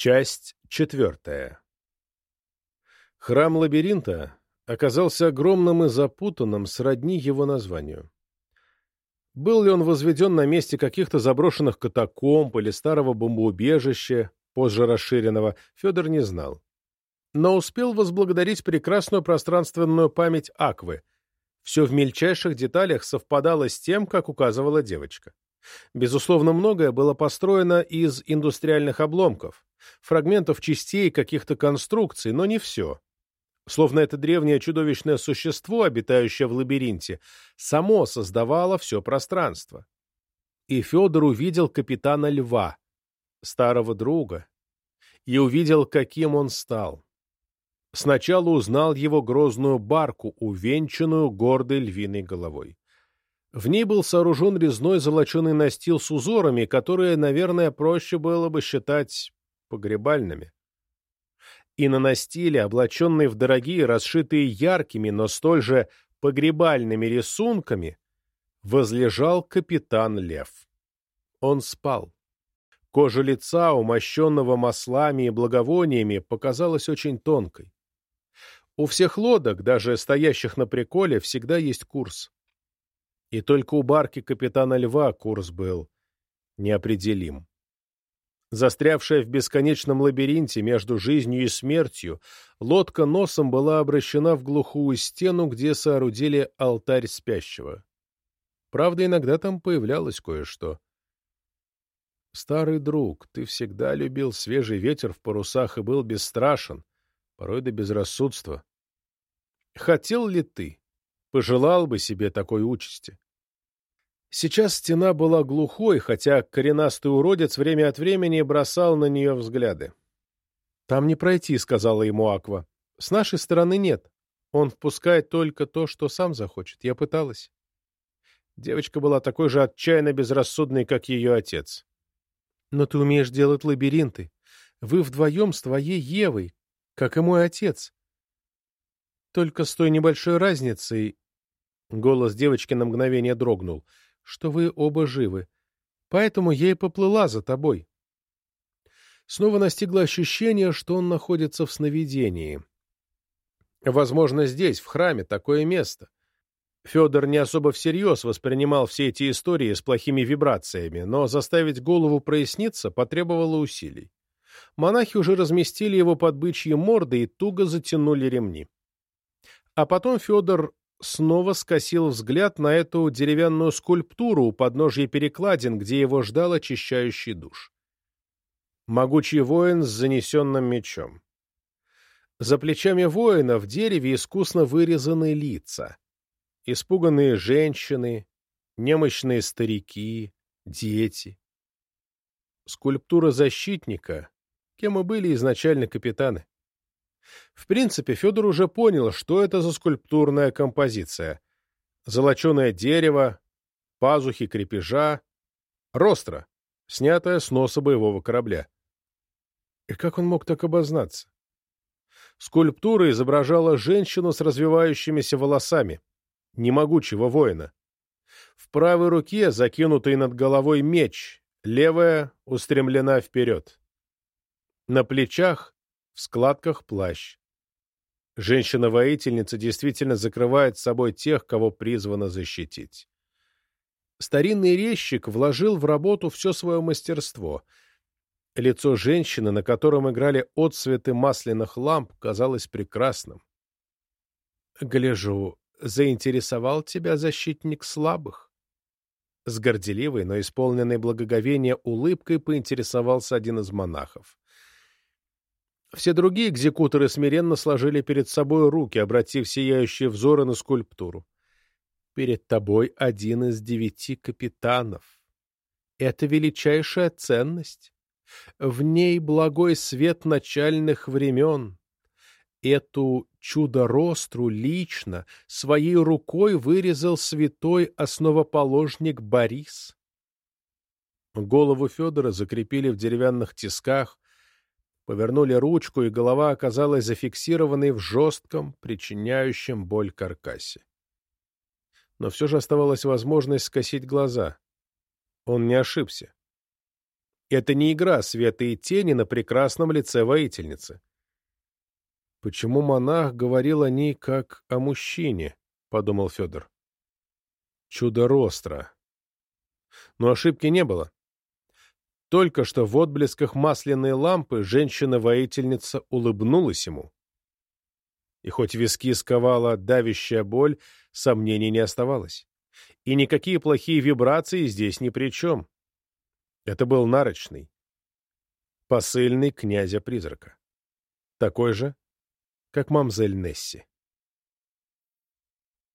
Часть четвертая. Храм лабиринта оказался огромным и запутанным сродни его названию. Был ли он возведен на месте каких-то заброшенных катакомб или старого бомбоубежища, позже расширенного, Федор не знал. Но успел возблагодарить прекрасную пространственную память Аквы. Все в мельчайших деталях совпадало с тем, как указывала девочка. Безусловно, многое было построено из индустриальных обломков, фрагментов частей каких-то конструкций, но не все. Словно это древнее чудовищное существо, обитающее в лабиринте, само создавало все пространство. И Федор увидел капитана Льва, старого друга, и увидел, каким он стал. Сначала узнал его грозную барку, увенчанную гордой львиной головой. В ней был сооружен резной золоченый настил с узорами, которые, наверное, проще было бы считать погребальными. И на настиле, облаченный в дорогие, расшитые яркими, но столь же погребальными рисунками, возлежал капитан Лев. Он спал. Кожа лица, умощенного маслами и благовониями, показалась очень тонкой. У всех лодок, даже стоящих на приколе, всегда есть курс. И только у барки капитана Льва курс был неопределим. Застрявшая в бесконечном лабиринте между жизнью и смертью, лодка носом была обращена в глухую стену, где соорудили алтарь спящего. Правда, иногда там появлялось кое-что. «Старый друг, ты всегда любил свежий ветер в парусах и был бесстрашен, порой до безрассудства. Хотел ли ты, пожелал бы себе такой участи. Сейчас стена была глухой, хотя коренастый уродец время от времени бросал на нее взгляды. «Там не пройти», — сказала ему Аква. «С нашей стороны нет. Он впускает только то, что сам захочет. Я пыталась». Девочка была такой же отчаянно безрассудной, как ее отец. «Но ты умеешь делать лабиринты. Вы вдвоем с твоей Евой, как и мой отец. Только с той небольшой разницей...» Голос девочки на мгновение дрогнул. «Что вы оба живы. Поэтому я и поплыла за тобой». Снова настигло ощущение, что он находится в сновидении. Возможно, здесь, в храме, такое место. Федор не особо всерьез воспринимал все эти истории с плохими вибрациями, но заставить голову проясниться потребовало усилий. Монахи уже разместили его под бычьи морды и туго затянули ремни. А потом Федор снова скосил взгляд на эту деревянную скульптуру у подножья перекладин, где его ждал очищающий душ. Могучий воин с занесенным мечом. За плечами воина в дереве искусно вырезаны лица. Испуганные женщины, немощные старики, дети. Скульптура защитника, кем и были изначально капитаны. В принципе, Федор уже понял, что это за скульптурная композиция. Золоченое дерево, пазухи крепежа, ростра, снятая с носа боевого корабля. И как он мог так обознаться? Скульптура изображала женщину с развивающимися волосами, немогучего воина. В правой руке закинутый над головой меч, левая устремлена вперед. На плечах в складках плащ. Женщина-воительница действительно закрывает собой тех, кого призвана защитить. Старинный резчик вложил в работу все свое мастерство. Лицо женщины, на котором играли отсветы масляных ламп, казалось прекрасным. «Гляжу, заинтересовал тебя защитник слабых?» С горделивой, но исполненной благоговения улыбкой поинтересовался один из монахов. Все другие экзекуторы смиренно сложили перед собой руки, обратив сияющие взоры на скульптуру. Перед тобой один из девяти капитанов. Это величайшая ценность. В ней благой свет начальных времен. Эту чудо-ростру лично своей рукой вырезал святой основоположник Борис. Голову Федора закрепили в деревянных тисках, Повернули ручку, и голова оказалась зафиксированной в жестком, причиняющем боль каркасе. Но все же оставалась возможность скосить глаза. Он не ошибся. Это не игра света и тени на прекрасном лице воительницы. Почему монах говорил о ней как о мужчине? — подумал Федор. Чудо ростра. Но ошибки не было. Только что в отблесках масляной лампы женщина-воительница улыбнулась ему. И хоть виски сковала давящая боль, сомнений не оставалось. И никакие плохие вибрации здесь ни при чем. Это был нарочный, посыльный князя-призрака. Такой же, как мамзель Несси.